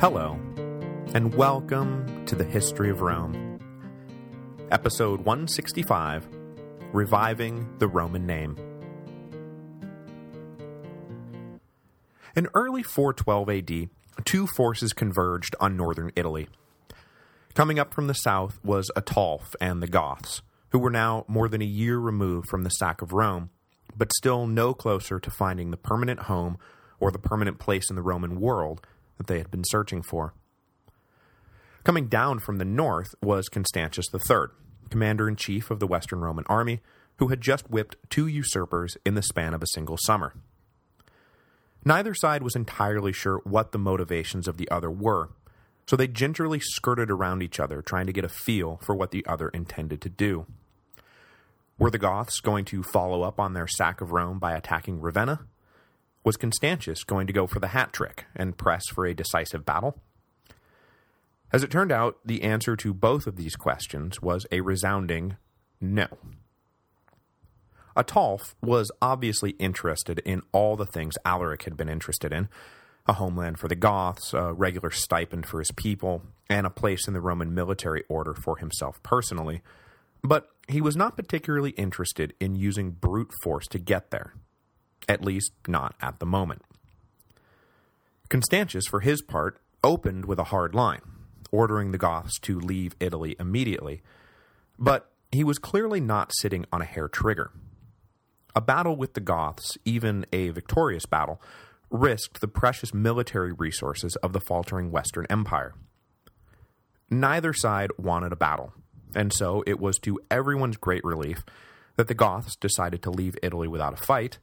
Hello, and welcome to the History of Rome. Episode 165, Reviving the Roman Name. In early 412 AD, two forces converged on northern Italy. Coming up from the south was Ataulf and the Goths, who were now more than a year removed from the sack of Rome, but still no closer to finding the permanent home or the permanent place in the Roman world that they had been searching for. Coming down from the north was Constantius III, commander-in-chief of the Western Roman army, who had just whipped two usurpers in the span of a single summer. Neither side was entirely sure what the motivations of the other were, so they gingerly skirted around each other trying to get a feel for what the other intended to do. Were the Goths going to follow up on their sack of Rome by attacking Ravenna? Was Constantius going to go for the hat trick and press for a decisive battle? As it turned out, the answer to both of these questions was a resounding no. Ataulf was obviously interested in all the things Alaric had been interested in, a homeland for the Goths, a regular stipend for his people, and a place in the Roman military order for himself personally, but he was not particularly interested in using brute force to get there at least not at the moment. Constantius, for his part, opened with a hard line, ordering the Goths to leave Italy immediately, but he was clearly not sitting on a hair trigger. A battle with the Goths, even a victorious battle, risked the precious military resources of the faltering Western Empire. Neither side wanted a battle, and so it was to everyone's great relief that the Goths decided to leave Italy without a fight,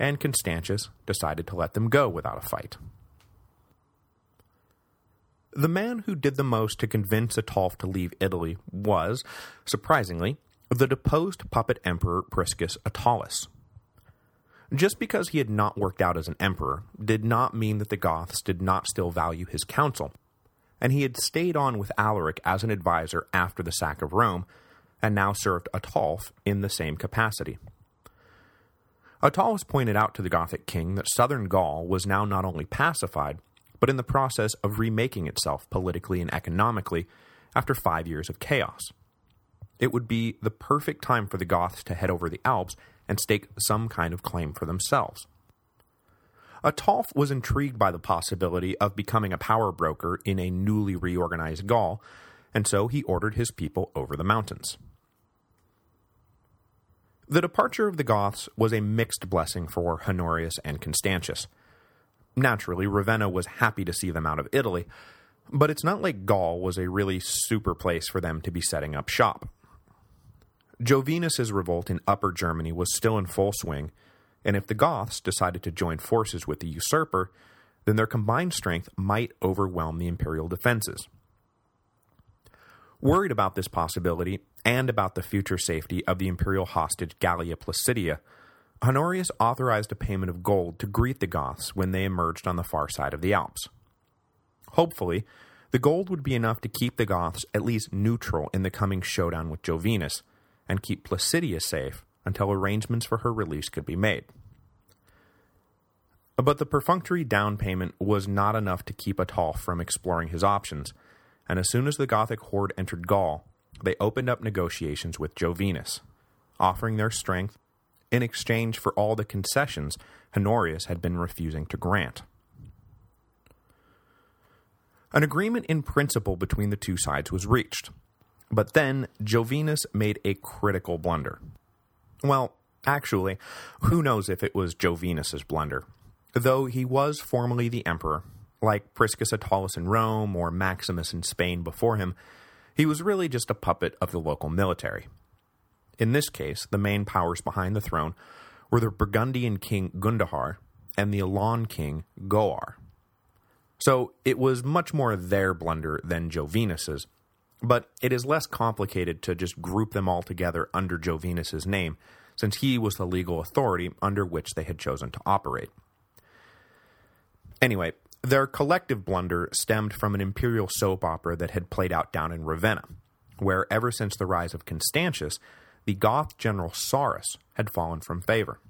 and Constantius decided to let them go without a fight. The man who did the most to convince Ataulf to leave Italy was, surprisingly, the deposed puppet emperor Priscus Attalus. Just because he had not worked out as an emperor did not mean that the Goths did not still value his counsel, and he had stayed on with Alaric as an advisor after the sack of Rome, and now served Ataulf in the same capacity. Attalus pointed out to the Gothic king that southern Gaul was now not only pacified, but in the process of remaking itself politically and economically after five years of chaos. It would be the perfect time for the Goths to head over the Alps and stake some kind of claim for themselves. Ataulf was intrigued by the possibility of becoming a power broker in a newly reorganized Gaul, and so he ordered his people over the mountains. The departure of the Goths was a mixed blessing for Honorius and Constantius. Naturally, Ravenna was happy to see them out of Italy, but it's not like Gaul was a really super place for them to be setting up shop. Jovinus's revolt in Upper Germany was still in full swing, and if the Goths decided to join forces with the usurper, then their combined strength might overwhelm the imperial defenses. Worried about this possibility, and about the future safety of the imperial hostage Galla Placidia, Honorius authorized a payment of gold to greet the Goths when they emerged on the far side of the Alps. Hopefully, the gold would be enough to keep the Goths at least neutral in the coming showdown with Jovinus, and keep Placidia safe until arrangements for her release could be made. But the perfunctory down payment was not enough to keep Ataulf from exploring his options, and as soon as the Gothic horde entered Gaul, they opened up negotiations with Jovinus, offering their strength in exchange for all the concessions Honorius had been refusing to grant. An agreement in principle between the two sides was reached, but then Jovinus made a critical blunder. Well, actually, who knows if it was Jovinus's blunder, though he was formally the emperor like Priscus Attalus in Rome or Maximus in Spain before him, he was really just a puppet of the local military. In this case, the main powers behind the throne were the Burgundian king Gundahar and the Alan king Goar. So it was much more their blunder than Jovinus's, but it is less complicated to just group them all together under Jovinus's name, since he was the legal authority under which they had chosen to operate. Anyway, their collective blunder stemmed from an imperial soap opera that had played out down in Ravenna, where ever since the rise of Constantius, the Goth general Sarus had fallen from favor.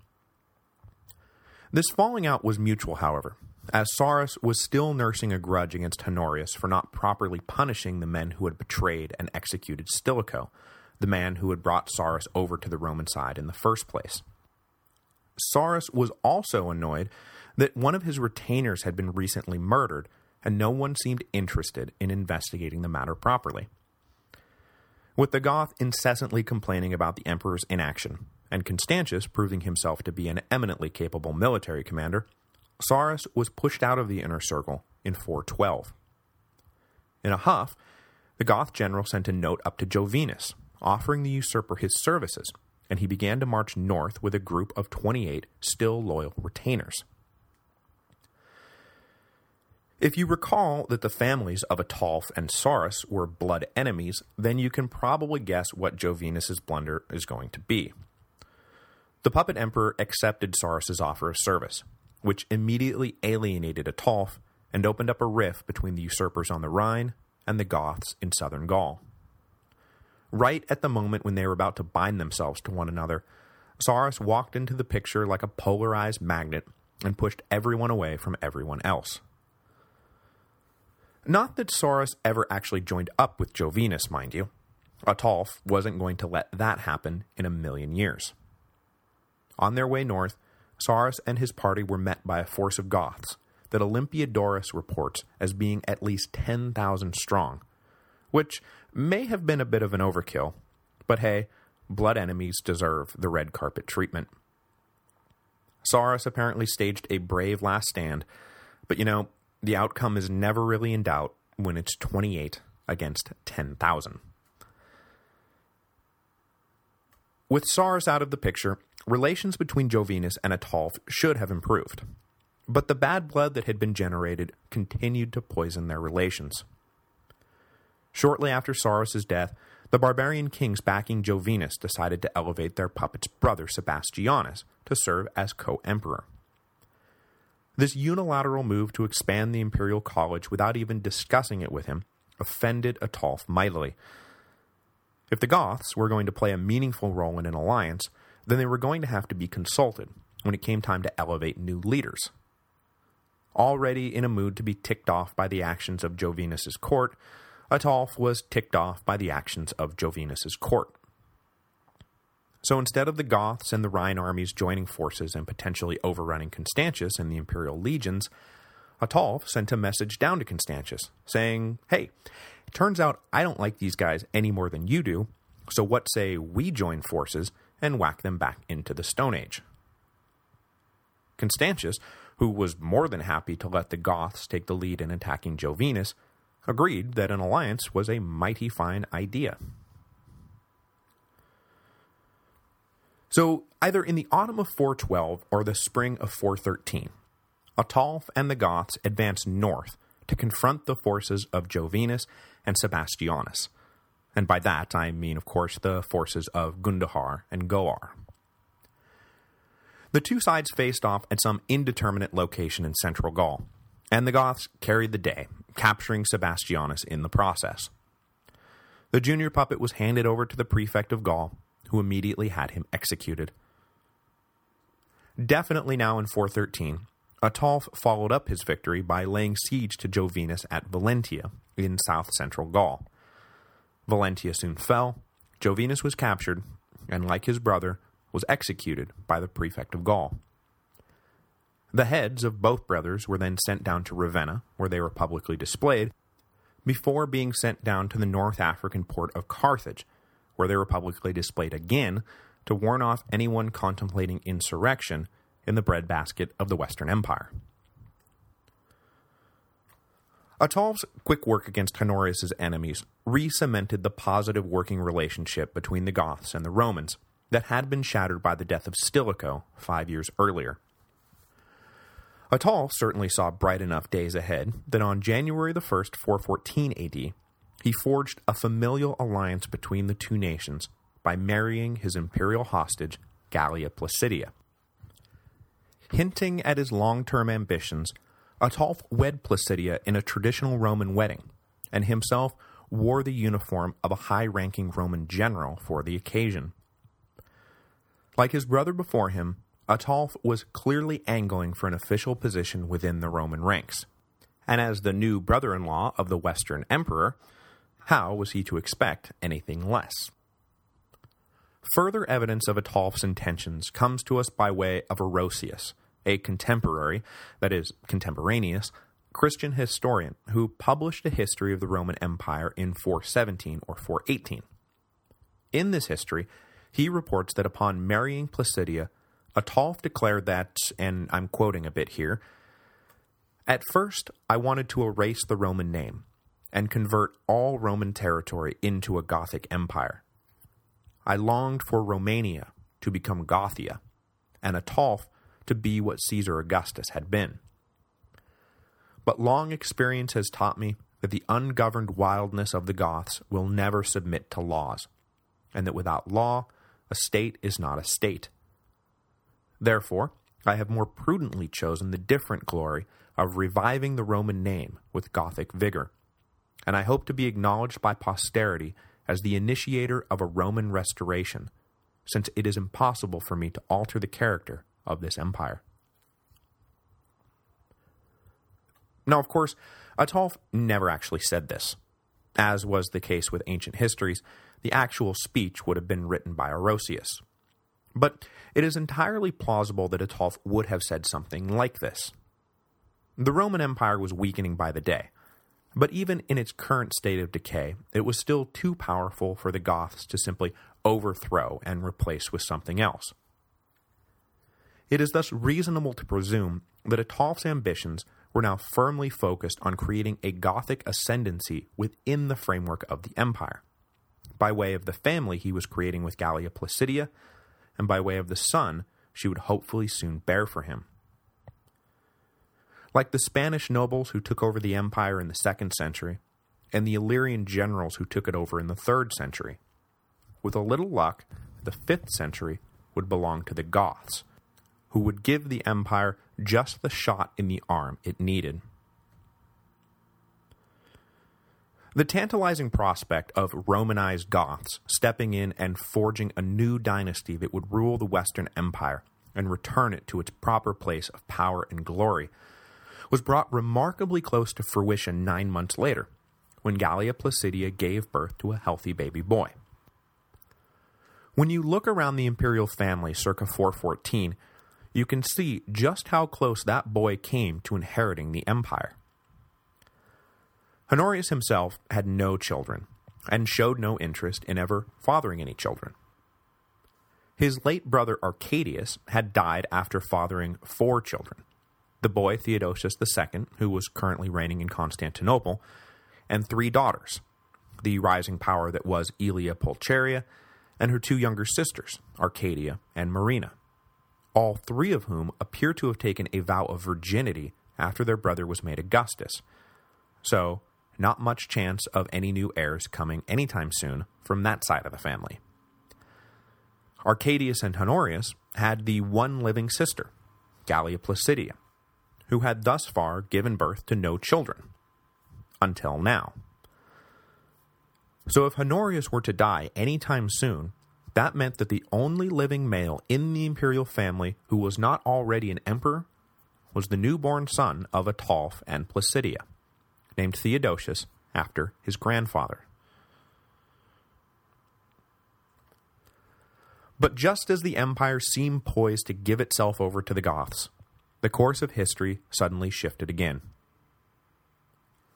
This falling out was mutual, however, as Sarus was still nursing a grudge against Honorius for not properly punishing the men who had betrayed and executed Stilicho, the man who had brought Sarus over to the Roman side in the first place. Sarus was also annoyed that one of his retainers had been recently murdered, and no one seemed interested in investigating the matter properly. With the Goth incessantly complaining about the Emperor's inaction, and Constantius proving himself to be an eminently capable military commander, Sarus was pushed out of the inner circle in 412. In a huff, the Goth general sent a note up to Jovinus, offering the usurper his services, and he began to march north with a group of 28 still loyal retainers. If you recall that the families of Ataulf and Sarus were blood enemies, then you can probably guess what Jovinus's blunder is going to be. The puppet emperor accepted Sarus's offer of service, which immediately alienated Ataulf and opened up a rift between the usurpers on the Rhine and the Goths in southern Gaul. Right at the moment when they were about to bind themselves to one another, Sarus walked into the picture like a polarized magnet and pushed everyone away from everyone else. Not that Sarus ever actually joined up with Jovinus, mind you. Ataulf wasn't going to let that happen in a million years. On their way north, Sarus and his party were met by a force of Goths that Olympiodorus reports as being at least 10,000 strong, which may have been a bit of an overkill, but hey, blood enemies deserve the red carpet treatment. Sarus apparently staged a brave last stand, but you know, the outcome is never really in doubt when it's 28 against 10,000. With Sarus out of the picture, relations between Jovinus and Ataulf should have improved, but the bad blood that had been generated continued to poison their relations. Shortly after Sarus's death, the barbarian kings backing Jovinus decided to elevate their puppet's brother Sebastianus to serve as co-emperor. This unilateral move to expand the imperial college without even discussing it with him offended Ataulf mightily. If the Goths were going to play a meaningful role in an alliance, then they were going to have to be consulted when it came time to elevate new leaders. Already in a mood to be ticked off by the actions of Jovinus's court, Ataulf was ticked off by the actions of Jovinus's court. So instead of the Goths and the Rhine armies joining forces and potentially overrunning Constantius and the imperial legions, Ataulf sent a message down to Constantius, saying, Hey, it turns out I don't like these guys any more than you do, so what say we join forces and whack them back into the Stone Age? Constantius, who was more than happy to let the Goths take the lead in attacking Jovinus, agreed that an alliance was a mighty fine idea. So, either in the autumn of 412 or the spring of 413, Ataulf and the Goths advanced north to confront the forces of Jovinus and Sebastianus, and by that I mean, of course, the forces of Gundahar and Goar. The two sides faced off at some indeterminate location in central Gaul, and the Goths carried the day, capturing Sebastianus in the process. The junior puppet was handed over to the prefect of Gaul, who immediately had him executed. Definitely now in 413, Ataulf followed up his victory by laying siege to Jovinus at Valentia in south-central Gaul. Valentia soon fell, Jovinus was captured, and like his brother, was executed by the prefect of Gaul. The heads of both brothers were then sent down to Ravenna, where they were publicly displayed, before being sent down to the North African port of Carthage, where they were publicly displayed again to warn off anyone contemplating insurrection in the breadbasket of the Western Empire. Ataulf's quick work against Honorius's enemies re-cemented the positive working relationship between the Goths and the Romans that had been shattered by the death of Stilicho five years earlier. Ataulf certainly saw bright enough days ahead that on January the 1st, 414 AD, he forged a familial alliance between the two nations by marrying his imperial hostage, Galla Placidia. Hinting at his long-term ambitions, Ataulf wed Placidia in a traditional Roman wedding, and himself wore the uniform of a high-ranking Roman general for the occasion. Like his brother before him, Ataulf was clearly angling for an official position within the Roman ranks, and as the new brother-in-law of the Western Emperor, how was he to expect anything less? Further evidence of Ataulf's intentions comes to us by way of Orosius, a contemporary, that is, contemporaneous, Christian historian who published a history of the Roman Empire in 417 or 418. In this history, he reports that upon marrying Placidia, Ataulf declared that, and I'm quoting a bit here, At first, I wanted to erase the Roman name, and convert all Roman territory into a Gothic empire. I longed for Romania to become Gothia, and Ataulf to be what Caesar Augustus had been. But long experience has taught me that the ungoverned wildness of the Goths will never submit to laws, and that without law, a state is not a state. Therefore, I have more prudently chosen the different glory of reviving the Roman name with Gothic vigor, and I hope to be acknowledged by posterity as the initiator of a Roman restoration, since it is impossible for me to alter the character of this empire. Now, of course, Ataulf never actually said this. As was the case with ancient histories, the actual speech would have been written by Orosius. But it is entirely plausible that Ataulf would have said something like this. The Roman Empire was weakening by the day, but even in its current state of decay, it was still too powerful for the Goths to simply overthrow and replace with something else. It is thus reasonable to presume that Ataulf's ambitions were now firmly focused on creating a Gothic ascendancy within the framework of the empire, by way of the family he was creating with Galla Placidia, and by way of the son she would hopefully soon bear for him. Like the Spanish nobles who took over the empire in the 2nd century, and the Illyrian generals who took it over in the 3rd century, with a little luck, the 5th century would belong to the Goths, who would give the empire just the shot in the arm it needed. The tantalizing prospect of Romanized Goths stepping in and forging a new dynasty that would rule the Western Empire and return it to its proper place of power and glory was brought remarkably close to fruition nine months later, when Galla Placidia gave birth to a healthy baby boy. When you look around the imperial family circa 414, you can see just how close that boy came to inheriting the empire. Honorius himself had no children, and showed no interest in ever fathering any children. His late brother Arcadius had died after fathering four children, the boy Theodosius II, who was currently reigning in Constantinople, and three daughters, the rising power that was Aelia Pulcheria, and her two younger sisters, Arcadia and Marina all three of whom appear to have taken a vow of virginity after their brother was made Augustus. So, not much chance of any new heirs coming anytime soon from that side of the family. Arcadius and Honorius had the one living sister, Galla Placidia, who had thus far given birth to no children. Until now. So if Honorius were to die any time soon, that meant that the only living male in the imperial family who was not already an emperor was the newborn son of Ataulf and Placidia, named Theodosius after his grandfather. But just as the empire seemed poised to give itself over to the Goths, the course of history suddenly shifted again.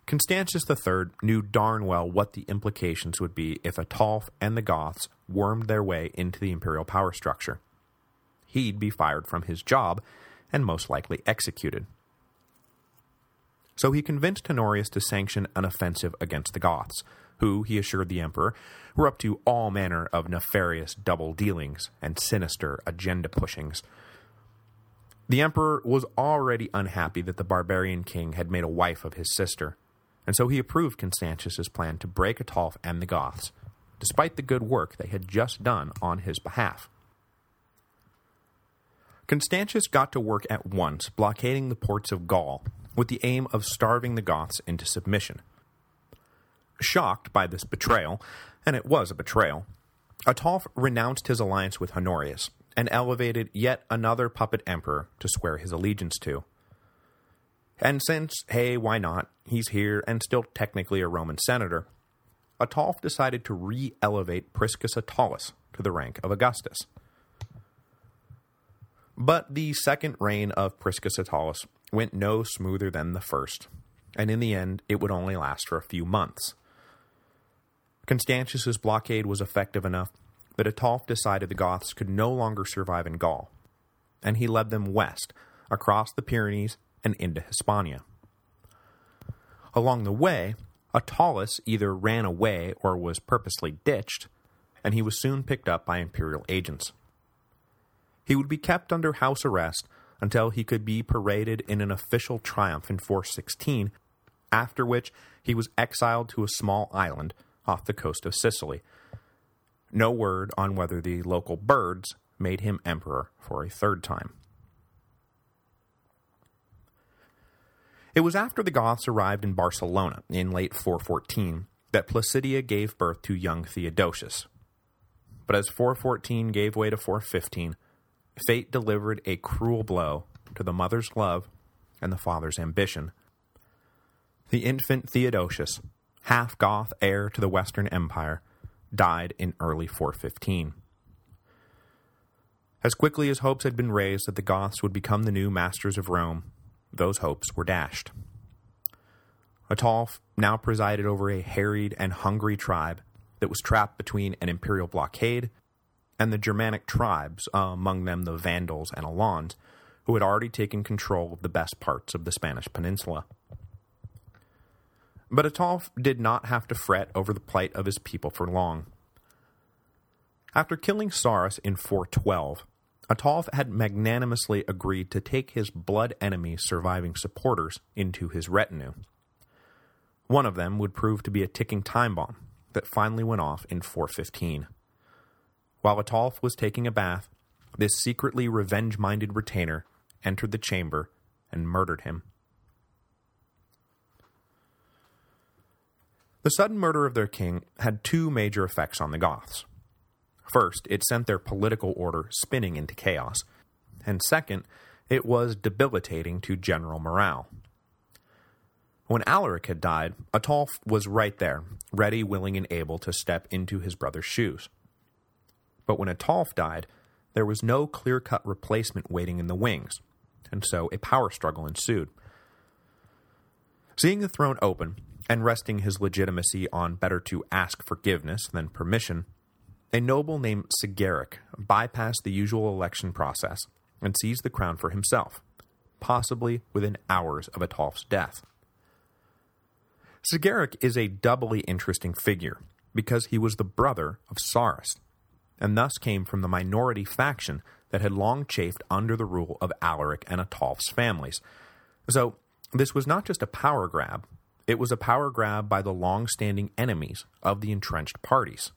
Constantius III knew darn well what the implications would be if Ataulf and the Goths wormed their way into the imperial power structure. He'd be fired from his job and most likely executed. So he convinced Honorius to sanction an offensive against the Goths, who, he assured the emperor, were up to all manner of nefarious double-dealings and sinister agenda-pushings. The emperor was already unhappy that the barbarian king had made a wife of his sister, and so he approved Constantius's plan to break Ataulf and the Goths, despite the good work they had just done on his behalf. Constantius got to work at once blockading the ports of Gaul, with the aim of starving the Goths into submission. Shocked by this betrayal, and it was a betrayal, Ataulf renounced his alliance with Honorius, and elevated yet another puppet emperor to swear his allegiance to. And since, hey, why not, he's here and still technically a Roman senator, Ataulf decided to re-elevate Priscus Attalus to the rank of Augustus. But the second reign of Priscus Attalus went no smoother than the first, and in the end it would only last for a few months. Constantius's blockade was effective enough that Ataulf decided the Goths could no longer survive in Gaul, and he led them west, across the Pyrenees and into Hispania. Along the way, Attalus either ran away or was purposely ditched, and he was soon picked up by imperial agents. He would be kept under house arrest until he could be paraded in an official triumph in 416, after which he was exiled to a small island off the coast of Sicily. No word on whether the local birds made him emperor for a third time. It was after the Goths arrived in Barcelona in late 414 that Placidia gave birth to young Theodosius. But as 414 gave way to 415, fate delivered a cruel blow to the mother's love and the father's ambition. The infant Theodosius, half-Goth heir to the Western Empire, died in early 415. As quickly as hopes had been raised that the Goths would become the new masters of Rome, those hopes were dashed. Ataulf now presided over a harried and hungry tribe that was trapped between an imperial blockade and the Germanic tribes, uh, among them the Vandals and Alans, who had already taken control of the best parts of the Spanish peninsula. But Ataulf did not have to fret over the plight of his people for long. After killing Sarus in 412, Ataulf had magnanimously agreed to take his blood enemy's surviving supporters into his retinue. One of them would prove to be a ticking time bomb that finally went off in 415. While Ataulf was taking a bath, this secretly revenge-minded retainer entered the chamber and murdered him. The sudden murder of their king had two major effects on the Goths. First, it sent their political order spinning into chaos, and second, it was debilitating to general morale. When Alaric had died, Ataulf was right there, ready, willing, and able to step into his brother's shoes. But when Ataulf died, there was no clear-cut replacement waiting in the wings, and so a power struggle ensued. Seeing the throne open, and resting his legitimacy on better to ask forgiveness than permission, a noble named Sigeric bypassed the usual election process and seized the crown for himself, possibly within hours of Ataulf's death. Sigeric is a doubly interesting figure because he was the brother of Sarus, and thus came from the minority faction that had long chafed under the rule of Alaric and Ataulf's families. So, this was not just a power grab, it was a power grab by the long-standing enemies of the entrenched parties.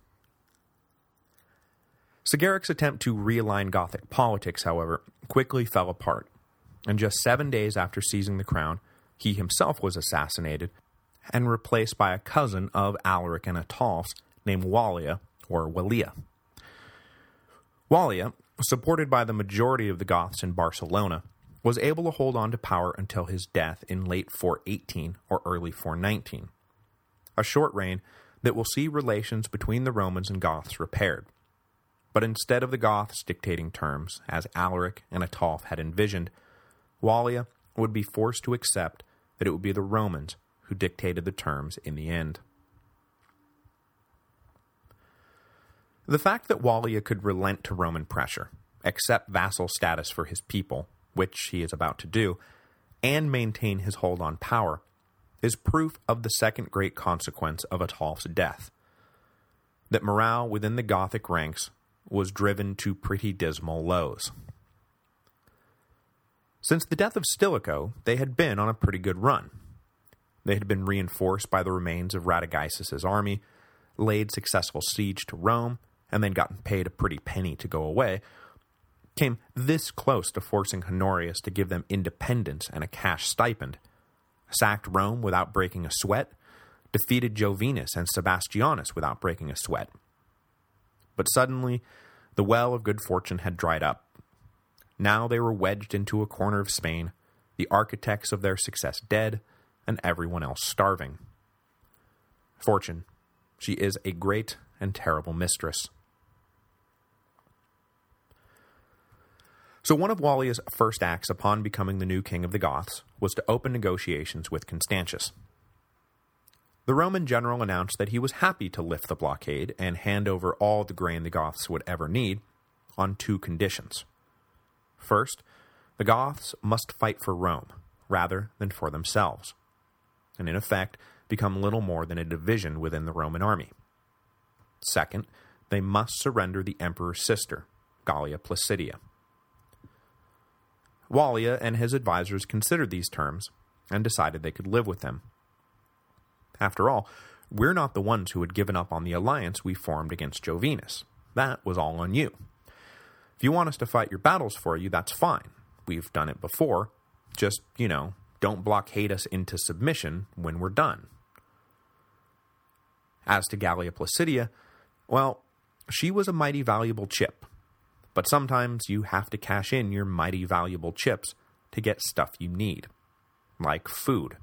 Sigeric's attempt to realign Gothic politics, however, quickly fell apart, and just seven days after seizing the crown, he himself was assassinated and replaced by a cousin of Alaric and Ataulf's named Wallia, or Walia. Wallia, supported by the majority of the Goths in Barcelona, was able to hold on to power until his death in late 418 or early 419, a short reign that will see relations between the Romans and Goths repaired. But instead of the Goths dictating terms, as Alaric and Ataulf had envisioned, Wallia would be forced to accept that it would be the Romans who dictated the terms in the end. The fact that Wallia could relent to Roman pressure, accept vassal status for his people, which he is about to do, and maintain his hold on power, is proof of the second great consequence of Ataulf's death, that morale within the Gothic ranks was driven to pretty dismal lows. Since the death of Stilicho, they had been on a pretty good run. They had been reinforced by the remains of Radagaisus's army, laid successful siege to Rome, and then gotten paid a pretty penny to go away, came this close to forcing Honorius to give them independence and a cash stipend, sacked Rome without breaking a sweat, defeated Jovinus and Sebastianus without breaking a sweat, but suddenly, The well of good fortune had dried up. Now they were wedged into a corner of Spain, the architects of their success dead, and everyone else starving. Fortune, she is a great and terrible mistress. So one of Wallia's first acts upon becoming the new king of the Goths was to open negotiations with Constantius. The Roman general announced that he was happy to lift the blockade and hand over all the grain the Goths would ever need on two conditions. First, the Goths must fight for Rome, rather than for themselves, and in effect become little more than a division within the Roman army. Second, they must surrender the emperor's sister, Galla Placidia. Wallia and his advisors considered these terms and decided they could live with them. After all, we're not the ones who had given up on the alliance we formed against Jovinus. That was all on you. If you want us to fight your battles for you, that's fine. We've done it before. Just, you know, don't blockade us into submission when we're done. As to Galla Placidia, well, she was a mighty valuable chip, but sometimes you have to cash in your mighty valuable chips to get stuff you need, like food,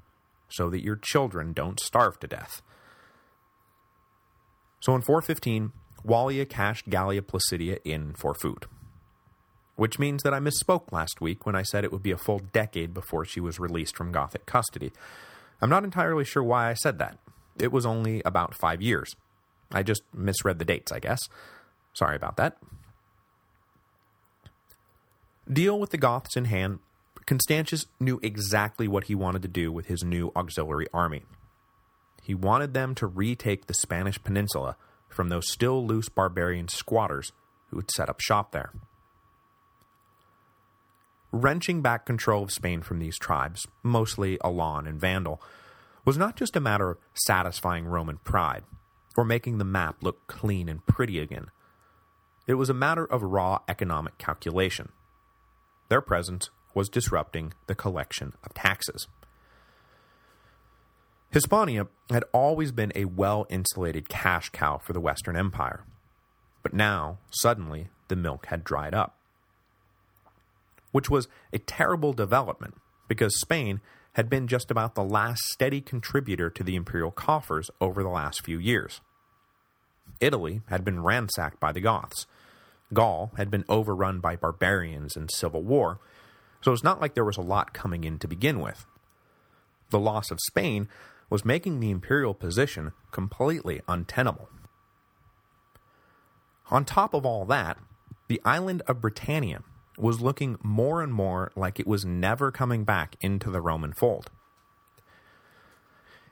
so that your children don't starve to death. So in 415, Wallia cashed Galla Placidia in for food. Which means that I misspoke last week when I said it would be a full decade before she was released from Gothic custody. I'm not entirely sure why I said that. It was only about five years. I just misread the dates, I guess. Sorry about that. Deal with the Goths in hand, Constantius knew exactly what he wanted to do with his new auxiliary army. He wanted them to retake the Spanish peninsula from those still loose barbarian squatters who had set up shop there. Wrenching back control of Spain from these tribes, mostly Alan and Vandal, was not just a matter of satisfying Roman pride, or making the map look clean and pretty again. It was a matter of raw economic calculation. Their presence was disrupting the collection of taxes. Hispania had always been a well-insulated cash cow for the Western Empire, but now, suddenly, the milk had dried up. Which was a terrible development, because Spain had been just about the last steady contributor to the imperial coffers over the last few years. Italy had been ransacked by the Goths, Gaul had been overrun by barbarians and civil war, so it's not like there was a lot coming in to begin with. The loss of Spain was making the imperial position completely untenable. On top of all that, the island of Britannia was looking more and more like it was never coming back into the Roman fold.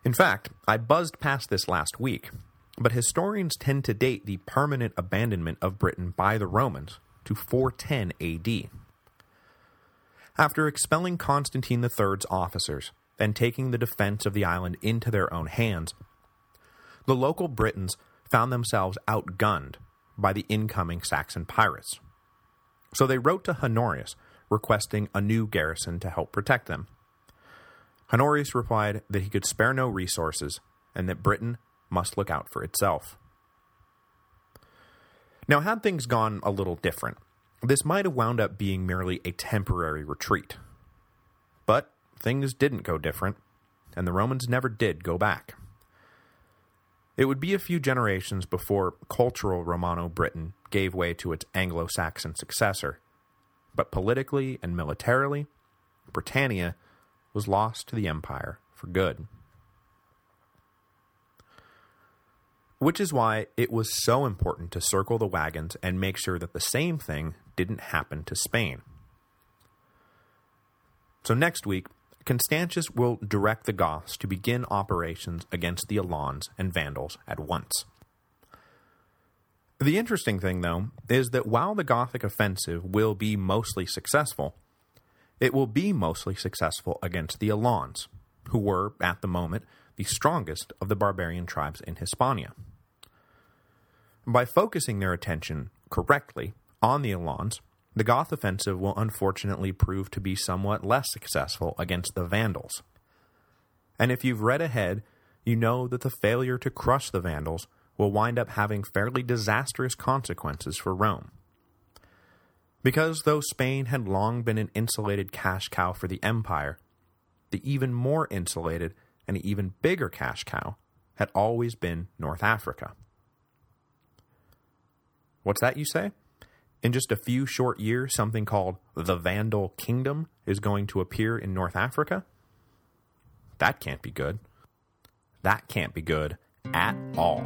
In fact, I buzzed past this last week, but historians tend to date the permanent abandonment of Britain by the Romans to 410 AD. After expelling Constantine III's officers and taking the defense of the island into their own hands, the local Britons found themselves outgunned by the incoming Saxon pirates. So they wrote to Honorius, requesting a new garrison to help protect them. Honorius replied that he could spare no resources, and that Britain must look out for itself. Now, had things gone a little different, this might have wound up being merely a temporary retreat. But things didn't go different, and the Romans never did go back. It would be a few generations before cultural Romano-Britain gave way to its Anglo-Saxon successor, but politically and militarily, Britannia was lost to the empire for good. Which is why it was so important to circle the wagons and make sure that the same thing didn't happen to Spain. So next week, Constantius will direct the Goths to begin operations against the Alans and Vandals at once. The interesting thing, though, is that while the Gothic offensive will be mostly successful, it will be mostly successful against the Alans, who were, at the moment, the strongest of the barbarian tribes in Hispania. By focusing their attention correctly on the Alans, the Goth offensive will unfortunately prove to be somewhat less successful against the Vandals. And if you've read ahead, you know that the failure to crush the Vandals will wind up having fairly disastrous consequences for Rome, Because though Spain had long been an insulated cash cow for the empire, the even more insulated and even bigger cash cow had always been North Africa. What's that, you say? In just a few short years, something called the Vandal Kingdom is going to appear in North Africa? That can't be good. That can't be good at all.